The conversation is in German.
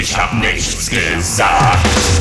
Ich hab nichts gesagt.